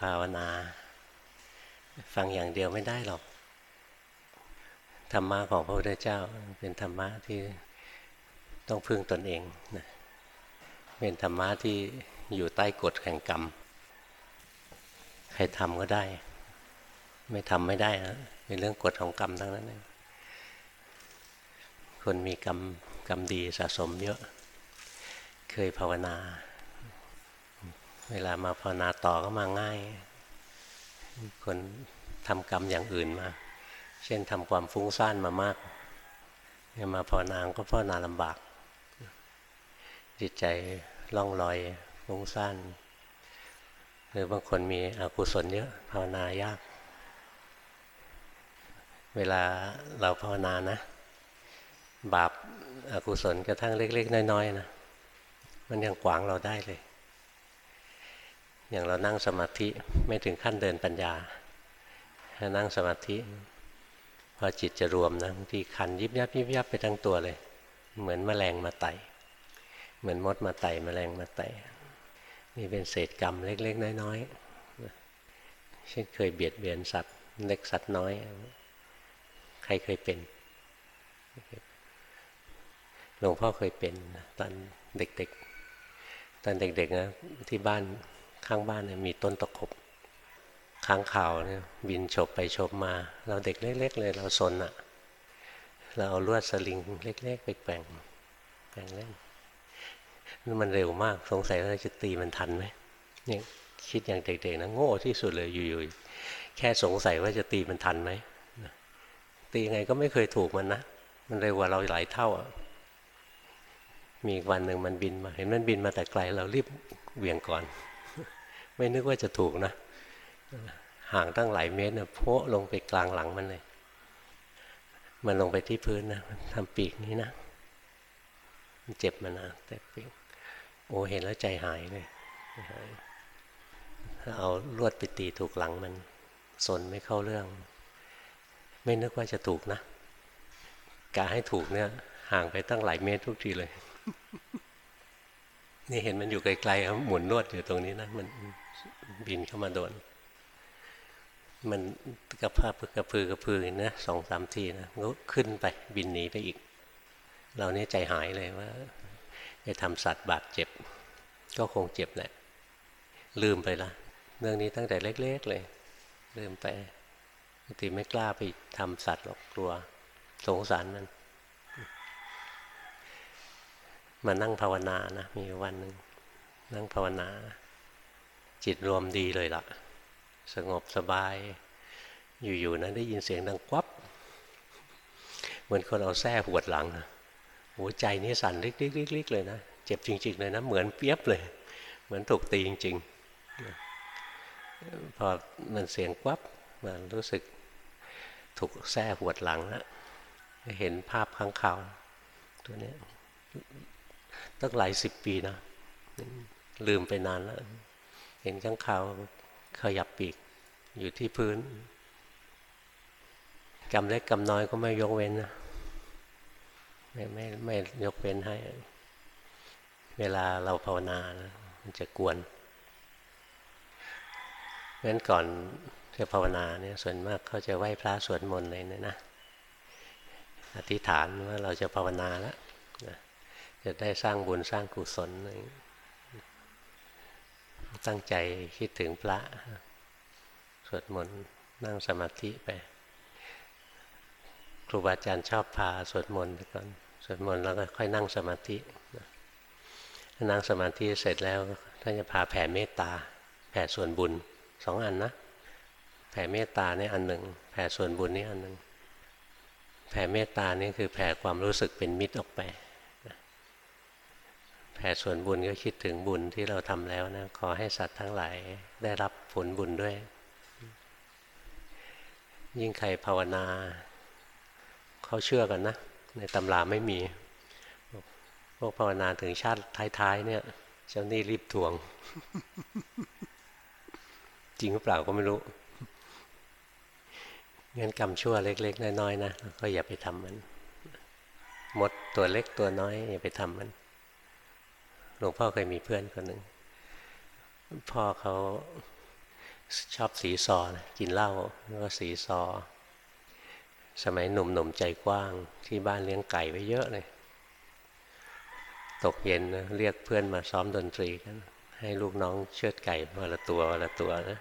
ภาวนา ฟังอย่างเดียวไม่ได้หรอก ธรรมะของพระพุทธเจ้าเป็นธรรมะที่ต้องพึ่งตนเองนะเป็นธรรมะที่อยู่ใต้กฎแห่งกรรม ใครทำก็ได้ ไม่ทำไม่ได้นะเป็นเรื่องกฎของกรรมทั้งนั้นเองคนมีกรรมกรรมดีสะสมเยอะ เคยภาวนา เวลามาภาวนาต่อก็มาง่าย คนทำกรรมอย่างอื่นมา เช่นทำความฟุ้งซ่านมามากมาภาวนาก็ภาวนาลำบาก จิตใจล่องลอยฟุ้งซ่านหรือบางคนมีอกุศลเยอะภาวนายาก เวลาเราภาวนานะ บาปอากุศลกระทั่งเล็ก ๆ น้อย ๆ นะ มันยังขวางเราได้เลย อย่างเรานั่งสมาธิไม่ถึงขั้นเดินปัญญาถ้านั่งสมาธิ พอจิตจะรวมนะบางทีคันยิบยับยิบยับไปทั้งตัวเลย เหมือนแมลงมาไต่เหมือนมดมาไต่แมลงมาไต่นี่เป็นเศษกรรมเล็ก ๆ น้อยๆเช่นเคยเบียดเบียนสัตว์เล็กสัตว์น้อย ใครเคยเป็นหลวงพ่อเคยเป็นตอนเด็ก ๆ ตอนเด็กๆนะที่บ้าน ข้างบ้านเนี่ยมีต้นตะขบค้างข่าวเนี่ยบินฉบไปฉบมา เราเด็กเล็ก ๆ เลยเราสนอะ่ะ เราเอาลวดสลิงเล็ก ๆ ไปแป่งแป่งเล่นมันเร็วมากสงสัยเราจะตีมันทันไหมเนี่ยคิดอย่างเด็กๆนะโง่ที่สุดเลยอยู่ๆแค่สงสัยว่าจะตีมันทันไหมตียังไงก็ไม่เคยถูกมันนะมันเร็วกว่าเราหลายเท่าอะมีวันหนึ่งมันบินมา เห็นมันบินมาแต่ไกลเรารีบเวียงก่อน ไม่นึกว่าจะถูกนะ ห่างตั้งหลายเมตรนะโพะลงไปกลางหลังมันเลย มันลงไปที่พื้นนะทำปีกนี้นะมันเจ็บมันนะแต่ปีกโอ้เห็นแล้วใจหายเลยเอาลวดไปตีถูกหลังมันสนไม่เข้าเรื่อง ไม่นึกว่าจะถูกนะกาให้ถูกเนี่ยห่างไปตั้งหลายเมตรทุกทีเลย นี่เห็นมันอยู่ไกลๆหมุนลวดอยู่ตรงนี้นะมัน บินเข้ามาโดน มันกระพาพึกระพือกระพือนะสองสามทีนะก็ขึ้นไปบินหนีไปอีก เราเนี่ยใจหายเลยว่าไปทำสัตว์บาดเจ็บ ก็คงเจ็บแหละ ลืมไปละเรื่องนี้ตั้งแต่เล็ก ๆเลย ลืมไปบางทีไม่กล้าไปทำสัตว์หรอกกลัวสงสารมันมานั่งภาวนานะมีวันหนึ่งนั่งภาวนา จิตรวมดีเลยละ่ะ สงบสบาย อยู่ๆนะได้ยินเสียงดังควับเหมือนคนเอาแส้หวดหลังหัวใจนี่สั่นลิกๆๆเลยนะเจ็บจริงๆเลยนะเหมือนเปียบเลย เหมือนถูกตีจริงๆพอมันเสียงควับมันรู้สึกถูกแส้หวดหลังนะเห็นภาพข้างเข่าตัวนี้ตั้งหลายสิบปีนะลืมไปนานแล้ว เห็นข้างข่าวขยับปีกอยู่ที่พื้นกรรมเล็กกรรมน้อยก็ไม่ยกเว้นนะไม่ไม่ไม่ยกเว้นให้ เวลาเราภาวนานะมันจะกวนเพราะนั้นก่อนจะภาวนาเนี่ยส่วนมากเขาจะไหว้พระสวดมนต์เลยนะนะอธิษฐานว่าเราจะภาวนาแล้วจะได้สร้างบุญสร้างกุศลอะไร ตั้งใจคิดถึงพระสวดมนต์นั่งสมาธิไป ครูบาอาจารย์ชอบพาสวดมนต์ไปก่อนสวดมนต์แล้วก็ค่อยนั่งสมาธินั่งสมาธิเสร็จแล้วท่านจะพาแผ่เมตตา แผ่ส่วนบุญสองอันนะ แผ่เมตตานี่อันหนึ่ง แผ่ส่วนบุญนี่อันหนึ่ง แผ่เมตตานี่คือแผ่ความรู้สึกเป็นมิตรออกไป แผ่ส่วนบุญก็คิดถึงบุญที่เราทำแล้วนะ ขอให้สัตว์ทั้งหลายได้รับผลบุญด้วย ยิ่งใครภาวนา เขาเชื่อกันนะ ในตำราไม่มี พวกภาวนาถึงชาติท้ายๆเนี่ย เจ้านี่รีบทวง จริงหรือเปล่าก็ไม่รู้งั้นกรรมชั่วเล็ก ๆ น้อยๆนะก็อย่าไปทำมัน หมดตัวเล็กตัวน้อย อย่าไปทำมัน หลวงพ่อเคยมีเพื่อนคนหนึ่งพ่อเขาชอบสีซอนะกินเหล้าแล้วก็สีซอ สมัยหนุ่มๆใจกว้าง ที่บ้านเลี้ยงไก่ไว้เยอะเลย ตกเย็นนะเรียกเพื่อนมาซ้อมดนตรีกัน ให้ลูกน้องเชือดไก่วันละตัววันละตัวนะ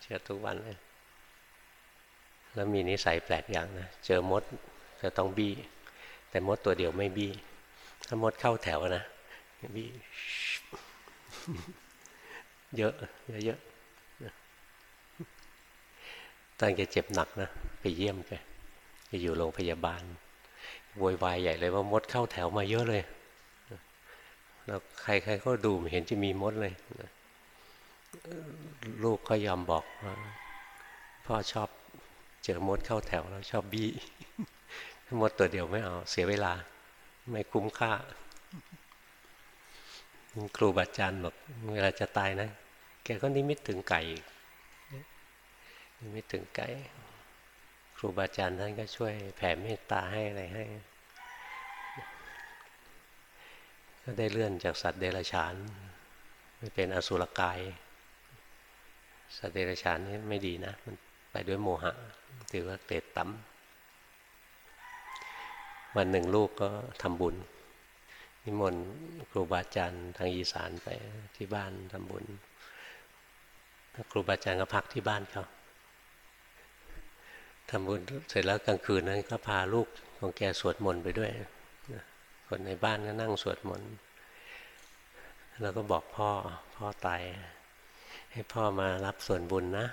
เชือดทุกวันเลย แล้วมีนิสัยแปลกอย่างนะ เจอมดจะต้องบี้ แต่มดตัวเดียวไม่บี้ ถ้ามดเข้าแถวนะ บีเยอะเยอะตอนแกเจ็บหนักนะไปเยี่ยมแกไปอยู่โรงพยาบาลโวยวายใหญ่เลยว่ามดเข้าแถวมาเยอะเลยแล้วใครๆก็ดูเห็นจะมีมดเลยลูกก็ยอมบอกว่าพ่อชอบเจอมดเข้าแถวแล้วชอบบี้มดตัวเดียวไม่เอาเสียเวลา ไม่คุ้มค่า ครูบาอาจารย์บอกเวลาจะตายนะ แกก็นิมิตถึงไก่นิมิตถึงไก่ ครูบาอาจารย์ท่านก็ช่วยแผ่เมตตาให้อะไรให้ก็ได้เลื่อนจากสัตว์เดรัจฉานไม่เป็นอสุรกาย สัตว์เดรัจฉานนี่ไม่ดีนะ มันไปด้วยโมหะถือว่าเกรดต่ำวันหนึ่งลูกก็ทำบุญ นิมนต์ครูบาอาจารย์ทางอีสานไปที่บ้านทำบุญครูบาอาจารย์ก็พักที่บ้านเขาทำบุญเสร็จแล้วกลางคืนนั้นก็พาลูกของแกสวดมนต์ไปด้วยคนในบ้านก็นั่งสวดมนต์แล้วก็บอกพ่อพ่อตายให้พ่อมารับส่วนบุญนะ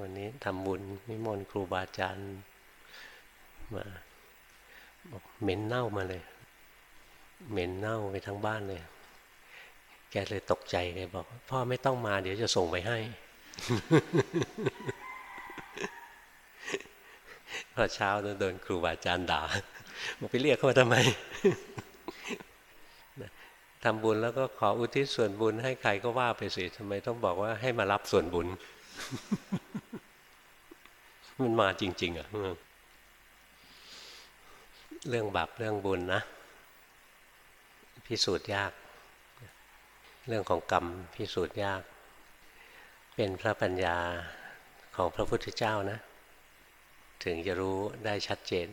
วันนี้ทำบุญนิมนต์ครูบาอาจารย์มาบอกเหม็นเน่ามาเลย เหม็นเน่าไปทั้งบ้านเลย แกเลยตกใจแกบอก พ่อไม่ต้องมาเดี๋ยวจะส่งไปให้ พอเช้าโดนครูบาอาจารย์ด่าบอกไปเรียกเขาทำไมทำบุญแล้วก็ขออุทิศส่วนบุญให้ใครก็ว่าไปสิทำไมต้องบอกว่าให้มารับส่วนบุญ มันมาจริง ๆ อะ เรื่องบาปเรื่องบุญนะ พิสูจน์ยาก เรื่องของกรรมพิสูจน์ยาก เป็นพระปัญญาของพระพุทธเจ้านะ ถึงจะรู้ได้ชัดเจน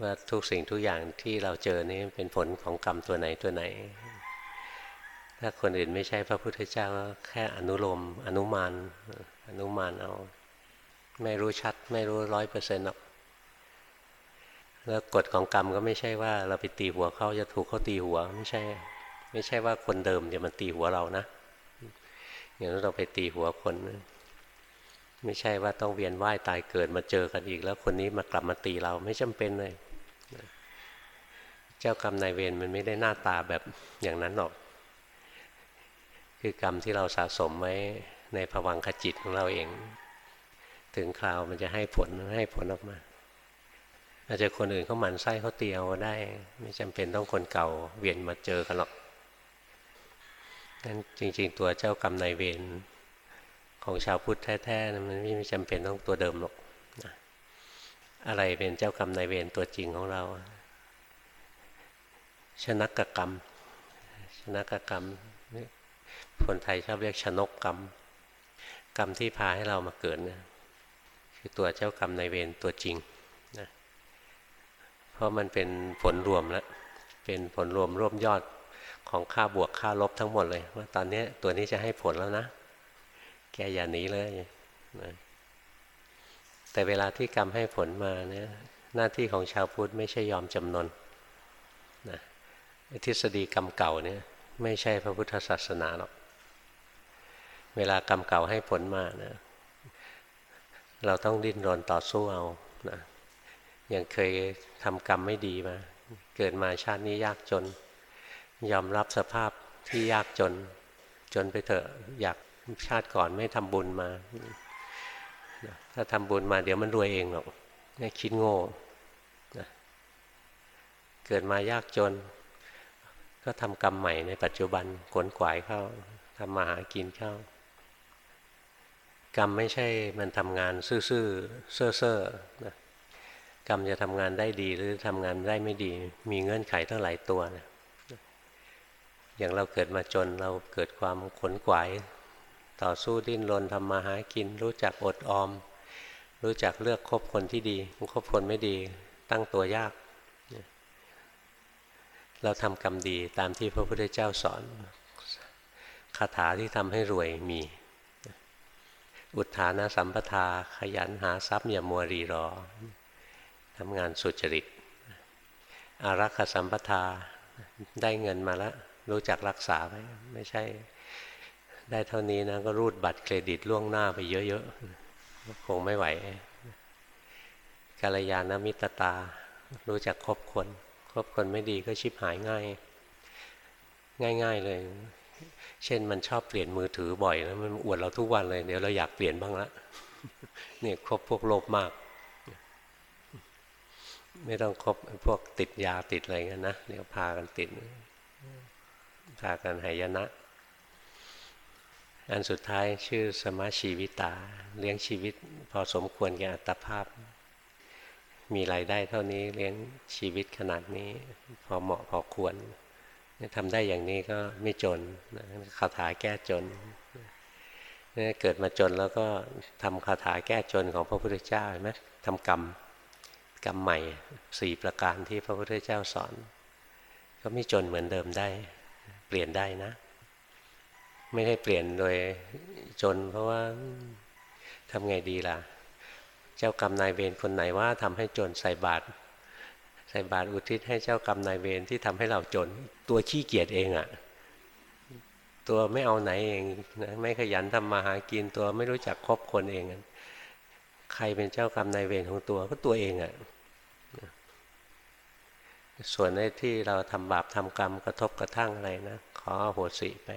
ว่าทุกสิ่งทุกอย่างที่เราเจอนี้เป็นผลของกรรมตัวไหนตัวไหน ถ้าคนอื่นไม่ใช่พระพุทธเจ้าก็แค่อนุโลมอนุมานอนุมานเอา ไม่รู้ชัด ไม่รู้ร้อยเปอร์เซ็นต์หรอก แล้วกฎของกรรมก็ไม่ใช่ว่าเราไปตีหัวเขาจะถูกเขาตีหัวไม่ใช่ ไม่ใช่ว่าคนเดิมเดี๋ยมันตีหัวเรานะอย่างนั้นเราไปตีหัวคนไม่ใช่ว่าต้องเวียนว่ายตายเกิดมาเจอกันอีก แล้วคนนี้มากลับมาตีเราไม่จำเป็นเลย เจ้ากรรมนายเวรมันไม่ได้หน้าตาแบบอย่างนั้นหรอก คือกรรมที่เราสะสมไว้ในภวังขจิตของเราเอง ถึงคราวมันจะให้ผลให้ผลออกมา อาจจะคนอื่นเขาหมั่นไส้เขาเตียวได้ ไม่จำเป็นต้องคนเก่าเวียนมาเจอกันหรอกนั้นจริง ๆ ตัวเจ้ากรรมนายเวรของชาวพุทธแท้ๆมันไม่จำเป็นต้องตัวเดิมหรอกอะไรเป็นเจ้ากรรมนายเวรตัวจริงของเรา ชนักกรรม ชนักกรรมคนไทยชอบเรียกชนกกรรม กรรมที่พาให้เรามาเกิดเนี่ยคือตัวเจ้ากรรมนายเวรตัวจริง ราะมันเป็นผลรวมแล้วเป็นผลรวมรวมยอดของค่าบวกค่าลบทั้งหมดเลย ว่าตอนนี้ตัวนี้จะให้ผลแล้วนะ แกอย่าหนีเลยนะแต่เวลาที่กรรมให้ผลมาเนี่ยหน้าที่ของชาวพุทธไม่ใช่ยอมจำนนนะทฤษฎีกรรมเก่าเนี่ยไม่ใช่พระพุทธศาสนาหรอก เวลากรรมเก่าให้ผลมานะเราต้องดิ้นรนต่อสู้เอานะ อย่างเคยทำกรรมไม่ดีมา เกิดมาชาตินี้ยากจน ยอมรับสภาพที่ยากจน จนไปเถอะอยากชาติก่อนไม่ทำบุญมา ถ้าทำบุญมาเดี๋ยวมันรวยเองหรอกนี่คิดโง่เกิดมายากจน ก็ทำกรรมใหม่ในปัจจุบันขนขวายเข้าทำมาหากินเข้ากรรมไม่ใช่มันทำงานซื่อๆเซ่อๆนะ กรรมจะทำงานได้ดีหรือทำงานได้ไม่ดี มีเงื่อนไขทั้งหลายตัวนะอย่างเราเกิดมาจนเราเกิดความขนขวาย ต่อสู้ดิ้นรนทำมาหากิน รู้จักอดออม รู้จักเลือกคบคนที่ดีคบคนไม่ดี ตั้งตัวยาก เราทำกรรมดีตามที่พระพุทธเจ้าสอนคาถาที่ทำให้รวยมี อุทานะสัมปทาขยันหาทรัพย์อย่ามัวรีรอ ทำงานสุจริต อารักขสัมปทาได้เงินมาแล้วรู้จักรักษาไว้ไม่ใช่ ได้เท่านี้นะก็รูดบัตรเครดิตล่วงหน้าไปเยอะๆคงไม่ไหวกาลยานมิตรตา รู้จักคบคนคบคนไม่ดีก็ชิบหายง่าย ง่าย ๆ เลย เช่นมันชอบเปลี่ยนมือถือบ่อยแล้วมันอวดเราทุกวันเลย เดี๋ยวเราอยากเปลี่ยนบ้างละเนี่ยคบพวกโลภมาก ไม่ต้องคบพวกติดยาติดอะไรกันนะเดี๋ยวพากันติดพากันหายนะ อันสุดท้ายชื่อสมาชีวิตา เลี้ยงชีวิตพอสมควรแก่อัตภาพ มีรายได้เท่านี้เลี้ยงชีวิตขนาดนี้ พอเหมาะพอควรทำได้อย่างนี้ก็ไม่จนคาถาแก้จนเกิดมาจนแล้วก็ทำคาถาแก้จนของพระพุทธเจ้าเห็นไหมทำกรรม กรรมใหม่สี่ประการที่พระพุทธเจ้าสอน ก็ไม่จนเหมือนเดิมได้ เปลี่ยนได้นะ ไม่ได้เปลี่ยนโดยจน เพราะว่าทำไงดีล่ะ เจ้ากรรมนายเวรคนไหนว่าทำให้จนใส่บาตรใส่บาตรอุทิศให้เจ้ากรรมนายเวรที่ทำให้เราจน ตัวขี้เกียจเองอะ่ะตัวไม่เอาไหนเองนะไม่ขยันทำมาหากินตัวไม่รู้จักคบคนเอง ใครเป็นเจ้ากรรมนายเวรของตัวก็ตัวเองอะ่ะส่วนในที่เราทำบาปทำกรรมกระทบกระทั่งอะไรนะขอโหสิไป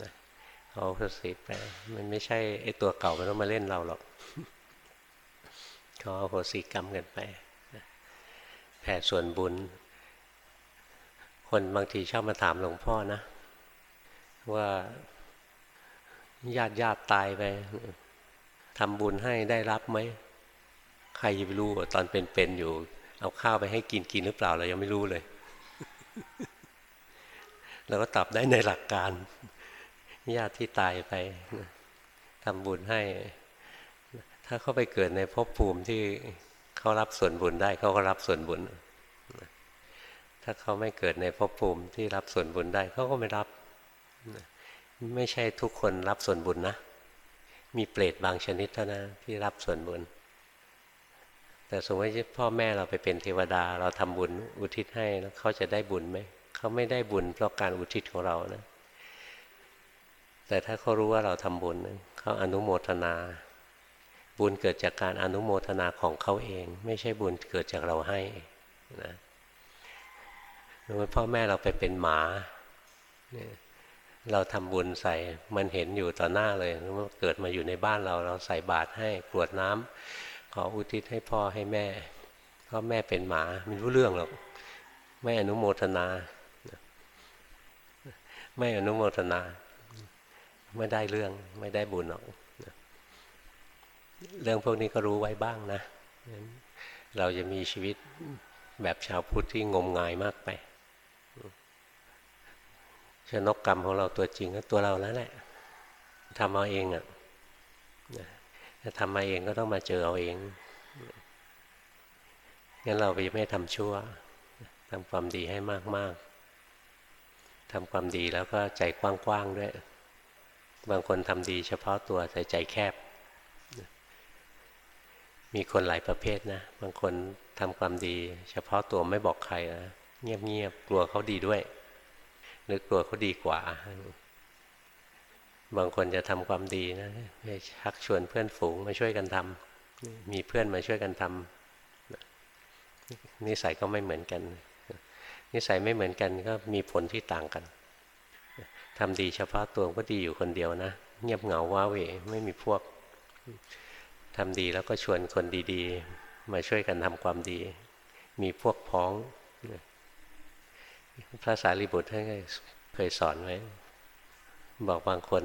นะขอโหสิไป มันไม่ใช่ไอ้ตัวเก่ามันต้องมาเล่นเราหรอก ขอโหสิกรรมกันไปแผ่ส่วนบุญ คนบางทีชอบมาถามหลวงพ่อนะ ว่าญาติญาติตายไป ทำบุญให้ได้รับไหมใครจะไปรู้ตอนเป็นๆอยู่ เอาข้าวไปให้กินกินหรือเปล่าเรายังไม่รู้เลยเราก็ตอบได้ในหลักการญาติที่ตายไปทำบุญให้ ถ้าเขาไปเกิดในภพภูมิที่เขารับส่วนบุญได้เขาก็รับส่วนบุญ ถ้าเขาไม่เกิดในภพภูมิที่รับส่วนบุญได้เขาก็ไม่รับ ไม่ใช่ทุกคนรับส่วนบุญนะ มีเปรตบางชนิดเท่านั้นที่รับส่วนบุญ แต่สมมติพ่อแม่เราไปเป็นเทวดา เราทำบุญอุทิศให้แล้วเขาจะได้บุญไหมเขาไม่ได้บุญเพราะการอุทิศของเรานะ แต่ถ้าเขารู้ว่าเราทำบุญเขาอนุโมทนา บุญเกิดจากการอนุโมทนาของเขาเอง ไม่ใช่บุญเกิดจากเราให้นะสมมติพ่อแม่เราไปเป็นหมาเเราทำบุญใส่มันเห็นอยู่ต่อหน้าเลยว่าเกิดมาอยู่ในบ้านเราเราใส่บาตรให้กรวดน้ำขออุทิศให้พ่อให้แม่พ่อแม่เป็นหมาไม่รู้เรื่องหรอกไม่อนุโมทนา ไม่อนุโมทนา ไม่ได้เรื่องไม่ได้บุญหรอกเรื่องพวกนี้ก็รู้ไว้บ้างนะ เราจะมีชีวิตแบบชาวพุทธที่งมงายมากไป ชนกกรรมของเราตัวจริงก็ตัวเราแล้วแหละทำเอาเองอะ่ะจะทำมาเองก็ต้องมาเจอเอาเองงั้นเราไปไม่ทำชั่วทำความดีให้มากๆทำความดีแล้วก็ใจกว้างๆด้วย บางคนทำดีเฉพาะตัวแต่ใจแคบ มีคนหลายประเภทนะ บางคนทำความดี เฉพาะตัวไม่บอกใครนะเงียบๆกลัวเขาดีด้วย หรือกลัวเขาดีกว่า บางคนจะทำความดีนะชักชวนเพื่อนฝูงมาช่วยกันทำมีเพื่อนมาช่วยกันทำนิสัยก็ไม่เหมือนกัน นิสัยไม่เหมือนกันก็มีผลที่ต่างกันทำดีเฉพาะตัวก็ดีอยู่คนเดียวนะ เงียบเหงาว้าเหวไม่มีพวกทำดีแล้วก็ชวนคนดีๆ มาช่วยกันทำความดี มีพวกพ้อง พระสารีบุตรท่านเคยสอนไว้ บอกบางคน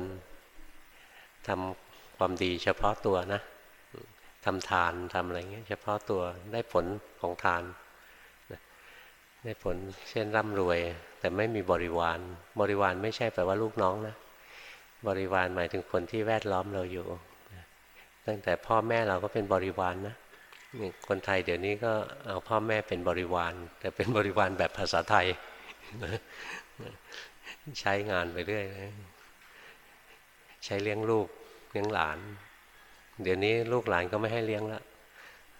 ทำความดีเฉพาะตัวนะทำทานทำอะไรเงี้ยเฉพาะตัวได้ผลของทานได้ผลเช่นร่ำรวย แต่ไม่มีบริวาร บริวารไม่ใช่แปลว่าลูกน้องนะ บริวารหมายถึงคนที่แวดล้อมเราอยู่ ตั้งแต่พ่อแม่เราก็เป็นบริวารนนะคนไทยเดี๋ยวนี้ก็เอาพ่อแม่เป็นบริวาร แต่เป็นบริวารแบบภาษาไทย ใช้งานไปเรื่อยใช้เลี้ยงลูกเลี้ยงหลาน เดี๋ยวนี้ลูกหลานก็ไม่ให้เลี้ยงละ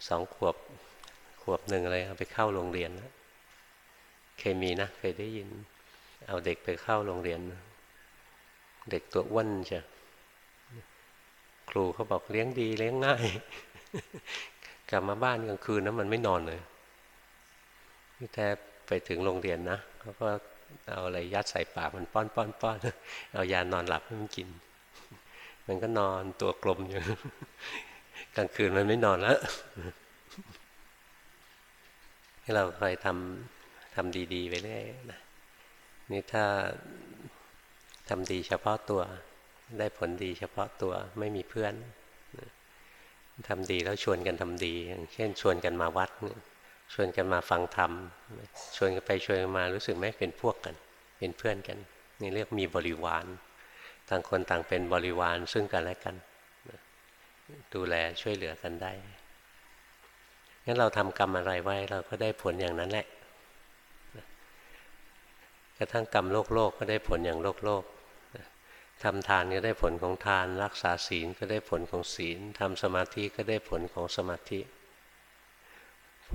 สองขวบขวบหนึ่งอะไรเอาไปเข้าโรงเรียนนะเคยมีนะเคยได้ยิน เอาเด็กไปเข้าโรงเรียน เด็กตัวอ้วนใช่ครูเขาบอกเลี้ยงดีเลี้ยงง่าย กลับมาบ้านกลางคืนนะมันไม่นอนเลยแต่ ไปถึงโรงเรียนนะเขาก็เอาอะไรยัดใส่ปากมันป้อนป้อนป้อนเอายานอนหลับให้มันกิน มันก็นอนตัวกลมอยู่ กลางคืนมันไม่นอนแล้วให้เราคอยทำทำดี ๆ ไปเรื่อยนะนี่ถ้าทำดีเฉพาะตัว ได้ผลดีเฉพาะตัวไม่มีเพื่อนทำดีแล้วชวนกันทำดี อย่างเช่นชวนกันมาวัด ชวนกันมาฟังธรรมชวนกันไปชวนกันมารู้สึกไหมเป็นพวกกัน เป็นเพื่อนกันนี่เรียกมีบริวาร ต่างคนต่างเป็นบริวารซึ่งกันและกัน ดูแลช่วยเหลือกันได้งั้นเราทำกรรมอะไรไว้เราก็ได้ผลอย่างนั้นแหละกระทั่งกรรมโลกโลกก็ได้ผลอย่างโลกโลกทำทานก็ได้ผลของทาน รักษาศีลก็ได้ผลของศีลทำสมาธิก็ได้ผลของสมาธิ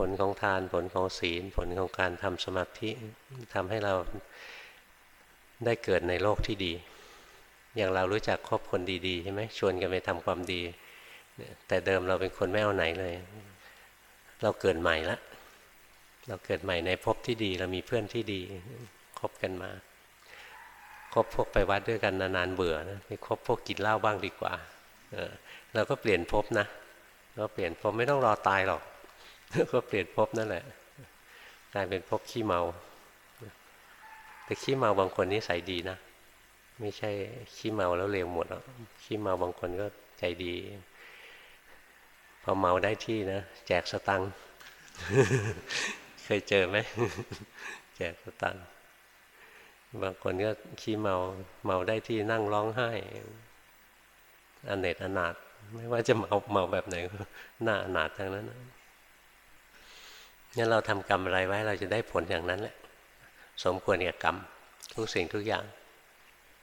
ลของทานผลของศีล ผลของการทำสมาธิทำให้เราได้เกิดในโลกที่ดี อย่างเรารู้จักคบคนดีๆใช่ไหมชวนกันไปทำความดี แต่เดิมเราเป็นคนไม่เอาไหนเลย เราเกิดใหม่ละ เราเกิดใหม่ในภพที่ดี เรามีเพื่อนที่ดีคบกันมาคบพวกไปวัดด้วยกันนานๆเบื่อนะไปคบพวกกินเหล้าบ้างดีกว่า เออเราก็เปลี่ยนภพนะเราเปลี่ยนภพไม่ต้องรอตายหรอก ก็เปลี่ยนภพนั่นแหละกลายเป็นภพขี้เมา แต่ขี้เมาบางคนนิสัยดีนะ ไม่ใช่ขี้เมาแล้วเลวหมดหรอกขี้เมาบางคนก็ใจดี พอเมาได้ที่นะ แจกสตังค์เคยเจอไหมแจกสตังค์บางคนก็ขี้เมาเมาได้ที่นั่งร้องไห้อเนตอนาถไม่ว่าจะเมาเมาแบบไหนก็น่าอนาถทั้งนั้น งั้นเราทำกรรมอะไรไว้เราจะได้ผลอย่างนั้นแหละสมควรกับกรรม ทุกสิ่งทุกอย่าง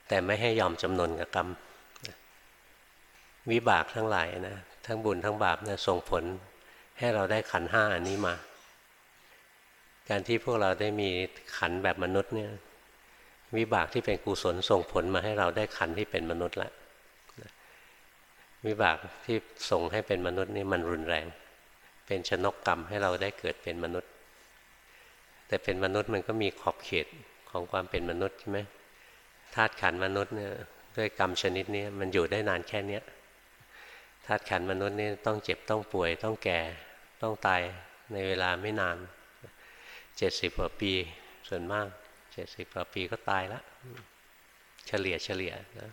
แต่ไม่ให้ยอมจำนนกับกรรม วิบากทั้งหลายนะทั้งบุญทั้งบาปนะส่งผลให้เราได้ขันห้าอันนี้มา การที่พวกเราได้มีขันแบบมนุษย์เนี่ยวิบากที่เป็นกุศลส่งผลมาให้เราได้ขันที่เป็นมนุษย์ละวิบากที่ส่งให้เป็นมนุษย์นี่มันรุนแรง เป็นชนกกรรมให้เราได้เกิดเป็นมนุษย์ แต่เป็นมนุษย์มันก็มีขอบเขตของความเป็นมนุษย์ใช่ไหมธาตุขันมนุษย์เนี่ยด้วยกรรมชนิดนี้มันอยู่ได้นานแค่เนี้ยธาตุขันมนุษย์นี่ต้องเจ็บต้องป่วย ต้องแก่ต้องตายในเวลาไม่นานเจ็ดสิบกว่าปีส่วนมากจ็ดสิบกว่าปีก็ตายแล้วเฉลี่ยเฉลี่ยนะ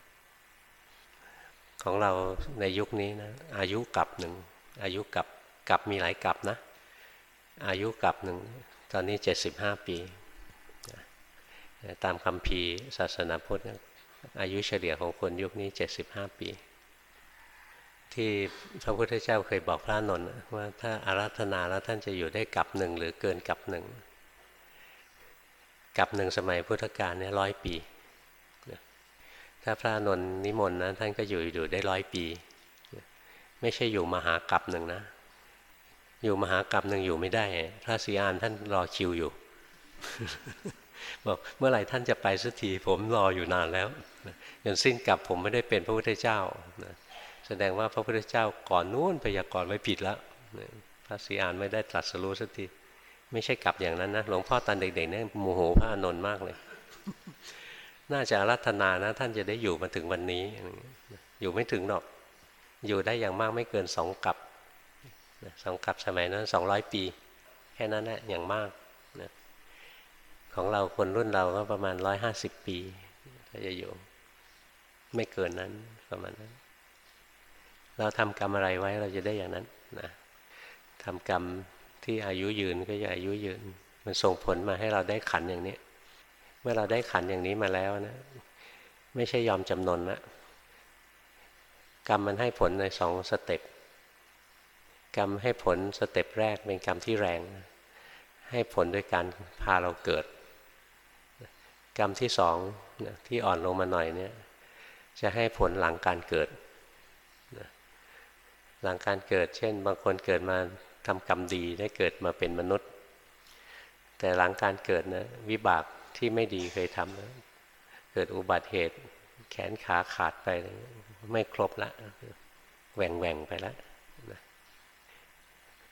ของเราในยุคนี้นะอายุกับหนึ่งอายุกับ กับมีหลายกับนะ อายุกับหนึ่งตอนนี้เจ็ดสิบห้าปีตามคำพีศาสนาพุทธอายุเฉลี่ยของคนยุคนี้เจ็ดสิบห้าปี ที่พระพุทธเจ้าเคยบอกพระนนท์ว่าถ้าอารัธนาแล้วท่านจะอยู่ได้กับหนึ่งหรือเกินกับหนึ่งกับหนึ่งสมัยพุทธกาลเนี่ยร้อยปี ถ้าพระนนท์นิมนต์นะท่านก็อยู่อยู่ได้ร้อยปี ไม่ใช่อยู่มหากับหนึ่งนะ อยู่มหากับหนึ่งอยู่ไม่ได้ พระศรีอานท่านรอคิวอยู่บอกเมื่อไหร่ท่านจะไปสักทีผมรออยู่นานแล้วจนสิ้นกับผมไม่ได้เป็นพระพุทธเจ้าแสดงว่าพระพุทธเจ้าก่อนนู้นพยากรณ์ไว้ผิดแล้วพระศรีอานไม่ได้ตรัสรู้สักทีไม่ใช่กลับอย่างนั้นนะหลวงพ่อตอนเด็กๆเนี่ยโมโหพระอานนท์มากเลย น่าจะรัตนานะ ท่านจะได้อยู่มาถึงวันนี้ อยู่ไม่ถึงหรอก อยู่ได้อย่างมากไม่เกินสองกับ สองกับสมัยนั้นสองร้อยปี แค่นั้นแหละอย่างมากนะของเราคนรุ่นเราก็ประมาณร้อยห้าสิบปีถ้าจะอยู่ ไม่เกินนั้นประมาณนั้น เราทำกรรมอะไรไว้เราจะได้อย่างนั้นนะทำกรรมที่อายุยืนก็จะอายุยืน มันส่งผลมาให้เราได้ขันธ์อย่างนี้ เมื่อเราได้ขันธ์อย่างนี้มาแล้วนะ ไม่ใช่ยอมจำนนนะกรรมมันให้ผลในสอง step กรรมให้ผล step แรกเป็นกรรมที่แรง ให้ผลโดยการพาเราเกิด กรรมที่สองที่อ่อนลงมาหน่อยเนี่ยจะให้ผลหลังการเกิด หลังการเกิด เช่น บางคนเกิดมาทำกรรมดีได้เกิดมาเป็นมนุษย์ แต่หลังการเกิดนะวิบากที่ไม่ดีเคยทำนะเกิดอุบัติเหตุ แขนขาขาดไป ไม่ครบละแหว่งแหว่งไปแล้ว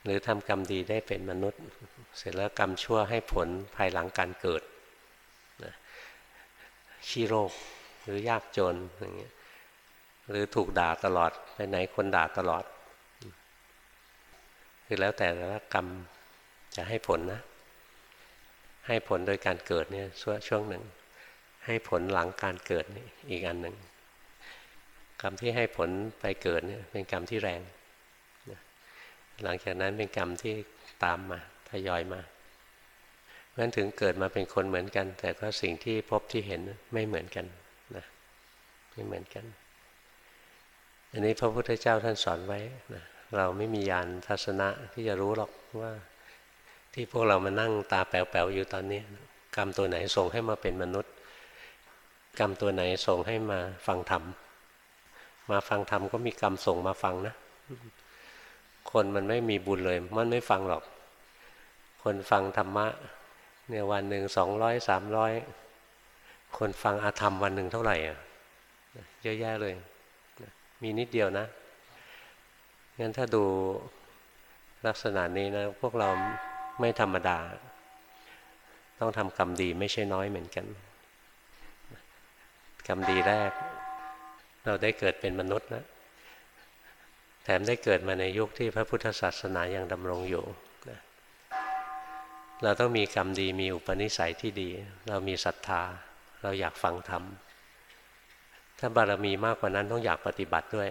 หรือทำกรรมดีได้เป็นมนุษย์ เสร็จแล้วกรรมชั่วให้ผลภายหลังการเกิดขี้โรคหรือยากจนอย่างเงี้ยหรือถูกด่าตลอดไปไหนคนด่าตลอด คือแล้วแต่ละกรรมจะให้ผลนะ ให้ผลโดยการเกิดเนี่ยช่วงหนึ่ง ให้ผลหลังการเกิดนี่อีกอันหนึ่งกรรมที่ให้ผลไปเกิดเนี่ยเป็นกรรมที่แรง หลังจากนั้นเป็นกรรมที่ตามมาทยอยมาเพราะฉะนั้นถึงเกิดมาเป็นคนเหมือนกัน แต่ก็สิ่งที่พบที่เห็นไม่เหมือนกันนะไม่เหมือนกัน อันนี้พระพุทธเจ้าท่านสอนไว้นะเราไม่มียานทัศนะที่จะรู้หรอกว่าที่พวกเรามานั่งตาแป๋วๆอยู่ตอนนี้ กรรมตัวไหนส่งให้มาเป็นมนุษย์ กรรมตัวไหนส่งให้มาฟังธรรมมาฟังธรรมก็มีกรรมส่งมาฟังนะ คนมันไม่มีบุญเลย มันไม่ฟังหรอก คนฟังธรรมะเนี่ยวันหนึ่งสองร้อยสามร้อยคนฟังอาธรรมวันหนึ่งเท่าไหร่อะเยอะแยะเลย มีนิดเดียวนะงั้นถ้าดูลักษณะนี้นะพวกเราไม่ธรรมดา ต้องทำกรรมดีไม่ใช่น้อยเหมือนกัน กรรมดีแรก เราได้เกิดเป็นมนุษย์นะ แถมได้เกิดมาในยุคที่พระพุทธศาสนายังดำรงอยู่นะเราต้องมีกรรมดีมีอุปนิสัยที่ดี เรามีศรัทธา เราอยากฟังธรรมถ้าบารมีมากกว่านั้นต้องอยากปฏิบัติด้วย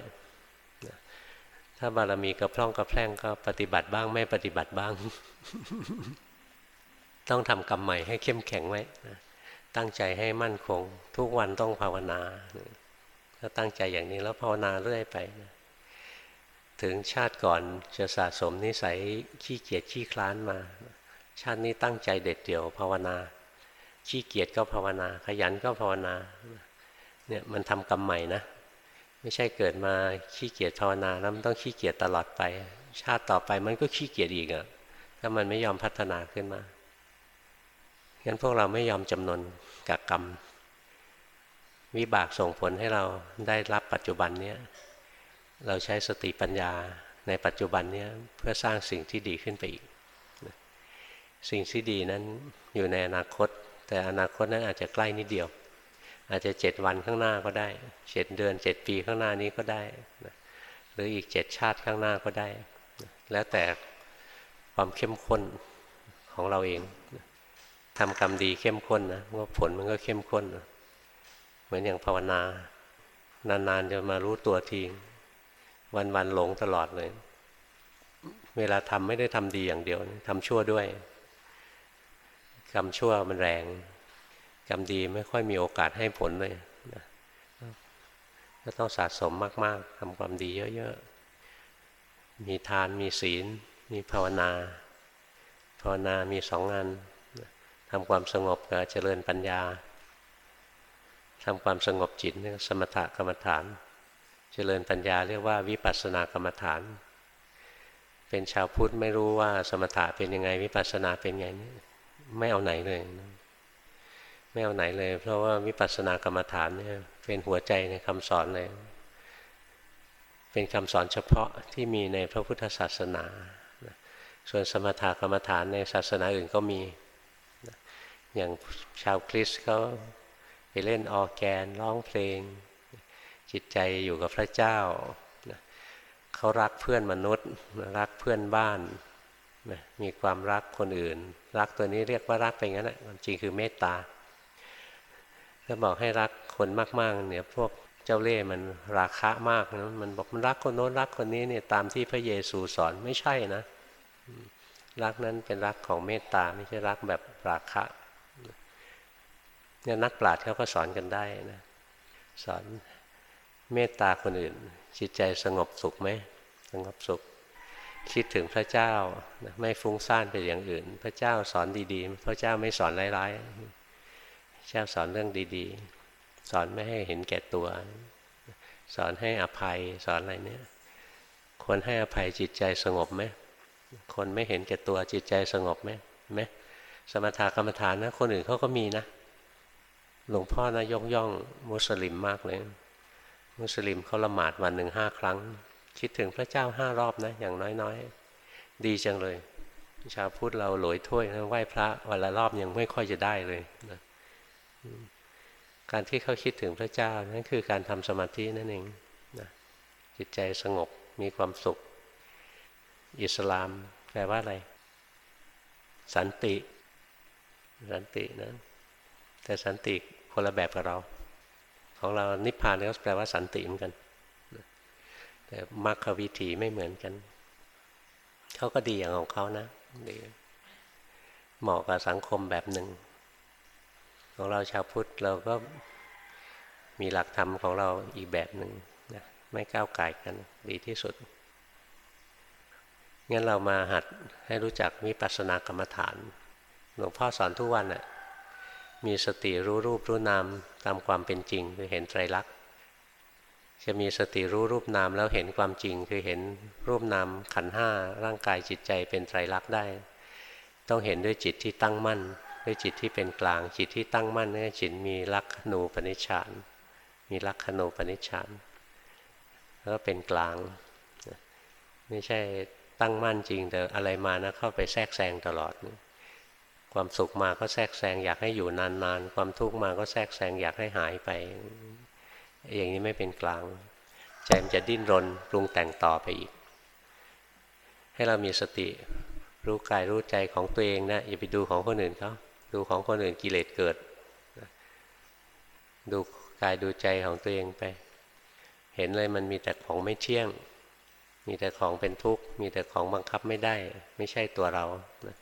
ถ้าบารมีกระพร่องกระแพร่งก็ปฏิบัติบ้างไม่ปฏิบัติบ้าง ต้องทำกรรมใหม่ให้เข้มแข็งไว้ตั้งใจให้มั่นคง ทุกวันต้องภาวนาถ้าตั้งใจอย่างนี้แล้วภาวนาเรื่อยไป ถึงชาติก่อนจะสะสมนิสัยขี้เกียจขี้คลานมา ชาตินี้ตั้งใจเด็ดเดี่ยวภาวนา ขี้เกียจก็ภาวนา ขยันก็ภาวนาเนี่ยมันทำกรรมใหม่นะ ไม่ใช่เกิดมาขี้เกียจภาวนาแล้วมันต้องขี้เกียจตลอดไป ชาติต่อไปมันก็ขี้เกียจอีกอะถ้ามันไม่ยอมพัฒนาขึ้นมางั้นพวกเราไม่ยอมจำนนกับกรรม วิบากส่งผลให้เราได้รับปัจจุบันเนี้ย เราใช้สติปัญญาในปัจจุบันเนี้ยเพื่อสร้างสิ่งที่ดีขึ้นไปอีก สิ่งที่ดีนั้นอยู่ในอนาคต แต่อนาคตนั้นอาจจะใกล้นิดเดียว อาจจะเจ็ดวันข้างหน้าก็ได้เจ็ดเดือนเจ็ดปีข้างหน้านี้ก็ได้หรืออีกเจ็ดชาติข้างหน้าก็ได้ แล้วแต่ความเข้มข้นของเราเองทำกรรมดีเข้มข้นนะว่าผลมันก็เข้มข้นนะเหมือนอย่างภาวนานานๆจะมารู้ตัวที วันๆหลงตลอดเลย เวลาทำไม่ได้ทำดีอย่างเดียวทำชั่วด้วยกรรมชั่วมันแรงกรรมดีไม่ค่อยมีโอกาสให้ผลเลยก็ต้องสะสมมาก ๆทำความดีเยอะๆ มีทานมีศีล มีภาวนา ภาวนามีสองงานทำความสงบกับเจริญปัญญาทำความสงบจิตเรียกสมถกรรมฐาน เจริญปัญญาเรียกว่าวิปัสสนากรรมฐาน เป็นชาวพุทธไม่รู้ว่าสมถะเป็นยังไงวิปัสสนาเป็นไงไม่เอาไหนเลย ไม่เอาไหนเลย เพราะว่าวิปัสสนากรรมฐานเนี่ยเป็นหัวใจในคำสอนเลยเป็นคำสอนเฉพาะที่มีในพระพุทธศาสนา ส่วนสมถกรรมฐานในศาสนาอื่นก็มี อย่างชาวคริสต์เขาไปเล่นออแกนร้องเพลง จิตใจอยู่กับพระเจ้าเขารักเพื่อนมนุษย์ รักเพื่อนบ้านมีความรักคนอื่น รักตัวนี้เรียกว่ารักไปงั้นแหละจริงคือเมตตาถ้าบอกให้รักคนมากๆเนี่ยพวกเจ้าเล่ห์มันราคะมากนะมันบอกมันรักคนโน้นรักคนนี้เนี่ยตามที่พระเยซูสอนไม่ใช่นะ รักนั้นเป็นรักของเมตตาไม่ใช่รักแบบราคะเนี่ยนักปราชญ์เขาก็สอนกันได้นะสอน เมตตาคนอื่น จิตใจสงบสุขไหมสงบสุข คิดถึงพระเจ้าไม่ฟุ้งซ่านไปอย่างอื่น พระเจ้าสอนดีๆ พระเจ้าไม่สอนร้ายๆเจ้าสอนเรื่องดีๆ สอนไม่ให้เห็นแก่ตัว สอนให้อภัยสอนอะไรเนี่ยคนให้อภัยจิตใจสงบไหมคนไม่เห็นแก่ตัวจิตใจสงบไหมไหมสมถะกรรมฐานนะคนอื่นเขาก็มีนะ หลวงพ่อนะยกย่องมุสลิมมากเลย มุสลิมเขาละหมาดวันหนึ่งห้าครั้ง คิดถึงพระเจ้าห้ารอบนะ อย่างน้อยๆ ดีจังเลย ชาวพุทธเราหลอยถ้วยนะไหว้พระวันละรอบยังไม่ค่อยจะได้เลยนะการที่เขาคิดถึงพระเจ้านั่นคือการทำสมาธินั่นเองนะจิตใจสงบมีความสุข อิสลามแปลว่าอะไร สันติ สันตินะแต่สันติคนละแบบกับเรา ของเรานิพพานก็แปลว่าสันติเหมือนกัน แต่มรรควิถีไม่เหมือนกันเขาก็ดีอย่างของเขานะดีเหมาะกับสังคมแบบหนึ่ง ของเราชาวพุทธเราก็มีหลักธรรมของเราอีกแบบหนึ่งนะไม่ก้าวไก่กันดีที่สุด งั้นเรามาหัดให้รู้จักวิปัสสนากรรมฐาน หลวงพ่อสอนทุกวันน่ะ มีสติรู้รูปรู้นามตามความเป็นจริงคือเห็นไตรลักษณ์จะมีสติรู้รูปนามแล้วเห็นความจริง คือเห็นรูปนามขันห้าร่างกายจิตใจเป็นไตรลักษณ์ได้ ต้องเห็นด้วยจิตที่ตั้งมั่น ด้วยจิตที่เป็นกลางจิตที่ตั้งมั่นนี่จิตมีลักขณูปนิชฌานมีลักขณูปนิชฌานแล้วเป็นกลาง ไม่ใช่ตั้งมั่นจริงแต่อะไรมานะเข้าไปแทรกแซงตลอด ความสุขมาก็แทรกแซงอยากให้อยู่นานๆ ความทุกข์มาก็แทรกแซงอยากให้หายไป อย่างนี้ไม่เป็นกลาง ใจมันจะดิ้นรนปรุงแต่งต่อไปอีก ให้เรามีสติรู้กายรู้ใจของตัวเองนะอย่าไปดูของคนอื่นเขาดูของคนอื่นกิเลสเกิด ดูกายดูใจของตัวเองไป เห็นเลยมันมีแต่ของไม่เที่ยง มีแต่ของเป็นทุกข์ มีแต่ของบังคับไม่ได้ ไม่ใช่ตัวเรานะ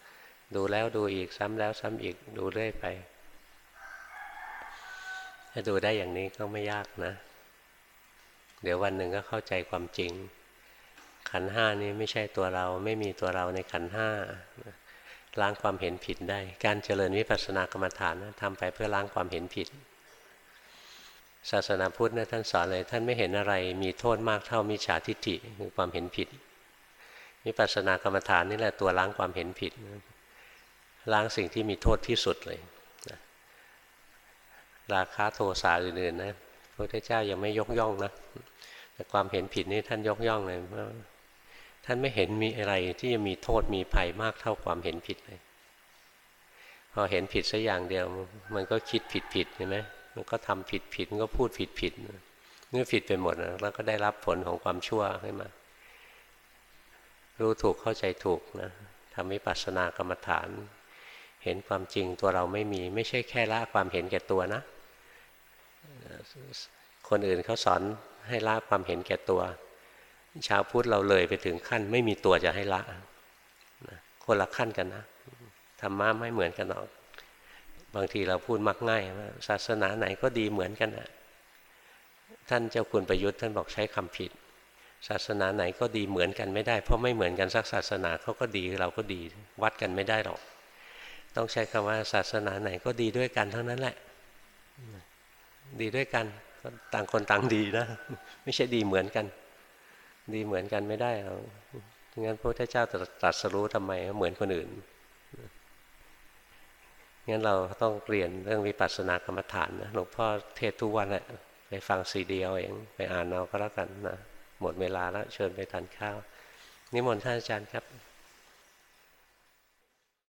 ดูแล้วดูอีกซ้ำแล้วซ้ำอีกดูเรื่อยไปถ้าดูได้อย่างนี้ก็ไม่ยากนะ เดี๋ยววันหนึ่งก็เข้าใจความจริง ขันห้านี้ไม่ใช่ตัวเราไม่มีตัวเราในขันห้าล้างความเห็นผิดได้ การเจริญวิปัสสนากรรมฐานนะทำไปเพื่อล้างความเห็นผิด ศาสนาพุทธนี่ยท่านสอนเลยท่านไม่เห็นอะไรมีโทษมากเท่ามิจฉาทิฏฐิคือความเห็นผิดวิปัสสนากรรมฐานนี่แหละตัวล้างความเห็นผิด ล้างสิ่งที่มีโทษที่สุดเลยราคาโทสะอื่นๆนะพระพุทธเจ้ายังไม่ยกย่องนะแต่ความเห็นผิดนี่ท่านยกย่องเลยว่าท่านไม่เห็นมีอะไรที่จะมีโทษมีภัยมากเท่าความเห็นผิดเลย พอเห็นผิดสักอย่างเดียว มันก็คิดผิดผิดใช่ไหมมันก็ทำผิดผิดก็พูดผิดผิดเมื่อผิดไปหมดนะแล้วก็ได้รับผลของความชั่วขึ้นมา รู้ถูกเข้าใจถูกนะทำวิปัสสนากรรมฐาน เห็นความจริงตัวเราไม่มีไม่ใช่แค่ละความเห็นแก่ตัวนะ คนอื่นเขาสอนให้ละความเห็นแก่ตัว ชาวพุทธเราเลยไปถึงขั้น ไม่มีตัวจะให้ละคนละขั้นกันนะธรรมะไม่เหมือนกันหรอกบางทีเราพูดมักง่ายว่าศาสนาไหนก็ดีเหมือนกันนะท่านเจ้าคุณประยุทธ์ท่านบอกใช้คำผิด ศาสนาไหนก็ดีเหมือนกันไม่ได้ เพราะไม่เหมือนกันสักศาสนาเขาก็ดีเราก็ดีวัดกันไม่ได้หรอก ต้องใช้คำว่าศาสนาไหนก็ดีด้วยกันเท่านั้นแหละ ดีด้วยกันต่างคนต่างดีนะ ไม่ใช่ดีเหมือนกัน ดีเหมือนกันไม่ได้หรอกงั้นพระพุทธเจ้าตรัสรู้ทำไมเหมือนคนอื่นงั้นเราต้องเรียนเรื่องวิปัสสนากรรมฐานนะหลวงพ่อเทศทุกวันแหละไปฟังซีดีเอาเองไปอ่านเอาก็แล้วกันนะหมดเวลาแล้วเชิญไปทานข้าว นิมนต์ท่านอาจารย์ครับ